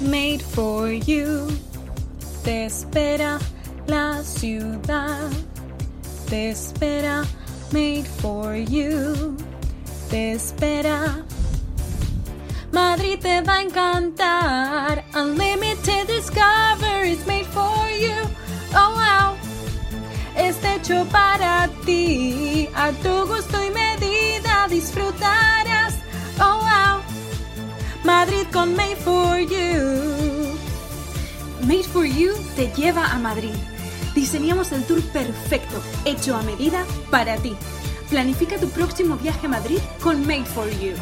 made for you. Te espera la ciudad. Te espera, made for you. Te espera. Madrid te va a encantar. Unlimited Discover is made for you. Oh wow. Está hecho para ti. A tu gusto Con Made for You. Made for You te lleva a Madrid. Diseñamos el tour perfecto, hecho a medida para ti. Planifica tu próximo viaje a Madrid con Made for You.